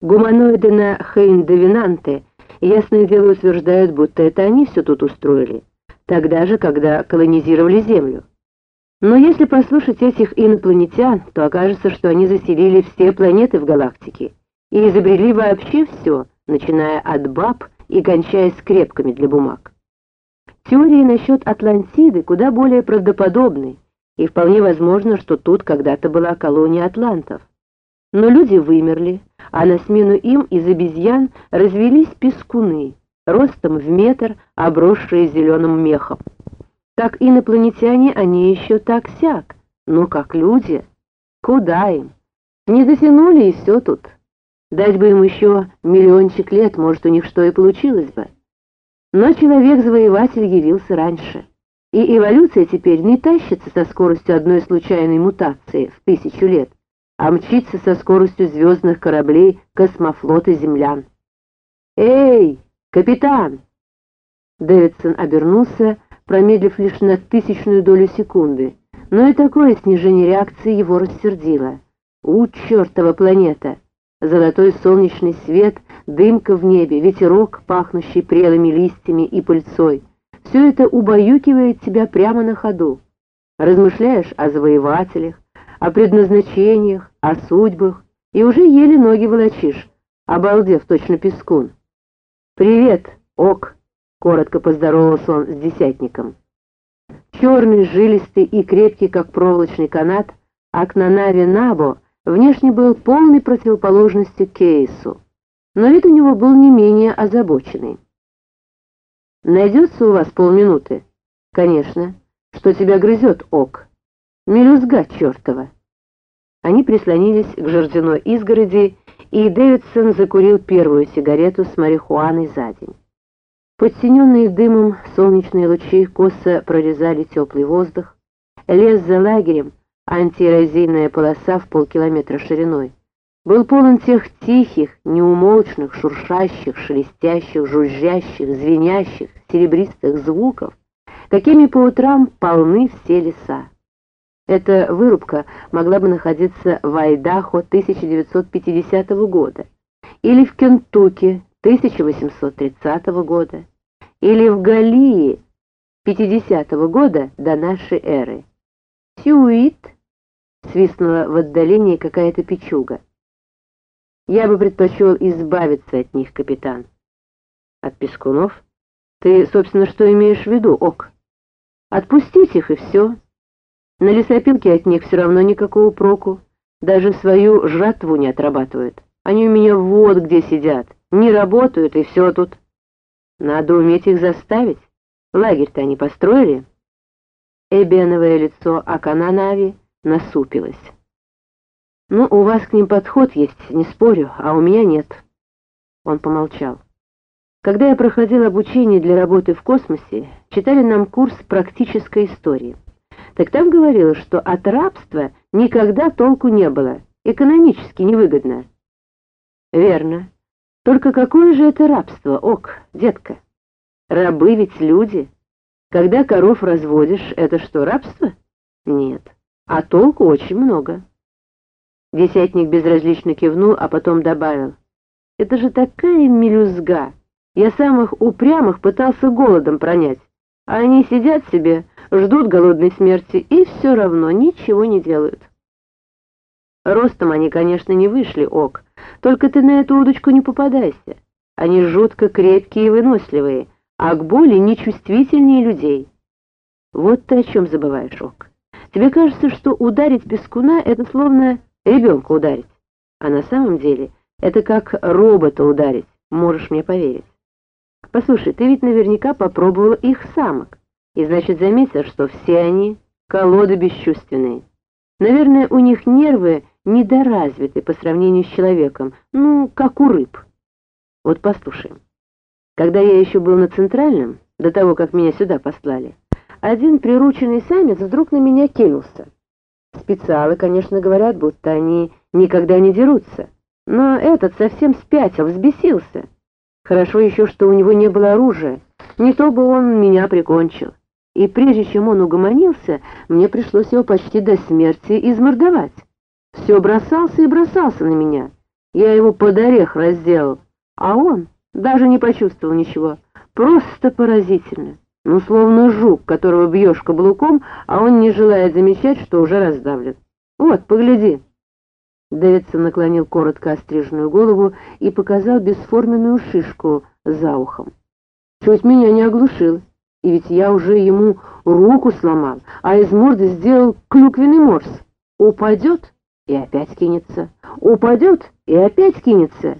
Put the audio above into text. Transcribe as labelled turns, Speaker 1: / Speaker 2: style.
Speaker 1: Гуманоиды на Хейн-Девинанте ясное дело утверждают, будто это они все тут устроили, тогда же, когда колонизировали Землю. Но если послушать этих инопланетян, то окажется, что они заселили все планеты в галактике и изобрели вообще все, начиная от баб и кончая скрепками для бумаг. Теории насчет Атлантиды куда более правдоподобны, и вполне возможно, что тут когда-то была колония атлантов. Но люди вымерли, а на смену им из обезьян развелись пескуны, ростом в метр, обросшие зеленым мехом. Как инопланетяне они еще так-сяк, но как люди, куда им? Не дотянули и все тут. Дать бы им еще миллиончик лет, может, у них что и получилось бы. Но человек-завоеватель явился раньше. И эволюция теперь не тащится со скоростью одной случайной мутации в тысячу лет, а мчится со скоростью звездных кораблей космофлота землян. «Эй, капитан!» Дэвидсон обернулся, промедлив лишь на тысячную долю секунды, но и такое снижение реакции его рассердило. «У, чертова планета!» Золотой солнечный свет, дымка в небе, ветерок, пахнущий прелыми листьями и пыльцой. Все это убаюкивает тебя прямо на ходу. Размышляешь о завоевателях, о предназначениях, о судьбах, и уже еле ноги волочишь, обалдев точно пескун. «Привет, Ок!» — коротко поздоровался он с десятником. Черный, жилистый и крепкий, как проволочный канат, Акнанави Набо внешне был полной противоположностью Кейсу, но вид у него был не менее озабоченный. «Найдется у вас полминуты?» «Конечно. Что тебя грызет, Ок?» «Мелюзга чертова!» Они прислонились к жердяной изгороди, и Дэвидсон закурил первую сигарету с марихуаной за день. Подсиненные дымом солнечные лучи косо прорезали теплый воздух. Лес за лагерем, антиэрозийная полоса в полкилометра шириной, был полон тех тихих, неумолчных, шуршащих, шелестящих, жужжащих, звенящих, серебристых звуков, какими по утрам полны все леса. Эта вырубка могла бы находиться в Айдахо 1950 года или в Кентукки 1830 года, или в Галии 50 -го года до нашей эры. «Сюит!» — свистнула в отдалении какая-то печуга. «Я бы предпочел избавиться от них, капитан». «От пескунов? Ты, собственно, что имеешь в виду, Ок?» «Отпустить их, и все. На лесопилке от них все равно никакого проку. Даже свою жатву не отрабатывают. Они у меня вот где сидят». Не работают, и все тут. Надо уметь их заставить. Лагерь-то они построили. Эбеновое лицо Акананави насупилось. «Ну, у вас к ним подход есть, не спорю, а у меня нет». Он помолчал. Когда я проходил обучение для работы в космосе, читали нам курс практической истории. Так там говорилось, что от рабства никогда толку не было, экономически невыгодно. Верно. Только какое же это рабство, ок, детка? Рабы ведь люди. Когда коров разводишь, это что, рабство? Нет. А толку очень много. Десятник безразлично кивнул, а потом добавил. Это же такая мелюзга. Я самых упрямых пытался голодом пронять. А они сидят себе, ждут голодной смерти и все равно ничего не делают. Ростом они, конечно, не вышли, ок, только ты на эту удочку не попадайся. Они жутко крепкие и выносливые, а к боли нечувствительнее людей. Вот ты о чем забываешь, Ок. Тебе кажется, что ударить пескуна — это словно ребенка ударить. А на самом деле это как робота ударить, можешь мне поверить. Послушай, ты ведь наверняка попробовала их самок, и значит заметил, что все они колоды бесчувственные. Наверное, у них нервы недоразвиты по сравнению с человеком, ну, как у рыб. Вот послушаем. Когда я еще был на Центральном, до того, как меня сюда послали, один прирученный самец вдруг на меня кинулся. Специалы, конечно, говорят, будто они никогда не дерутся, но этот совсем спятил, взбесился. Хорошо еще, что у него не было оружия, не то бы он меня прикончил. И прежде чем он угомонился, мне пришлось его почти до смерти измордовать. Все бросался и бросался на меня. Я его под орех разделал, а он даже не почувствовал ничего. Просто поразительно. Ну, словно жук, которого бьешь каблуком, а он не желает замечать, что уже раздавлен. Вот, погляди. Дэвидсон наклонил коротко остриженную голову и показал бесформенную шишку за ухом. Чуть меня не оглушило, и ведь я уже ему руку сломал, а из морды сделал клюквенный морс. Упадет и опять кинется, упадет и опять кинется.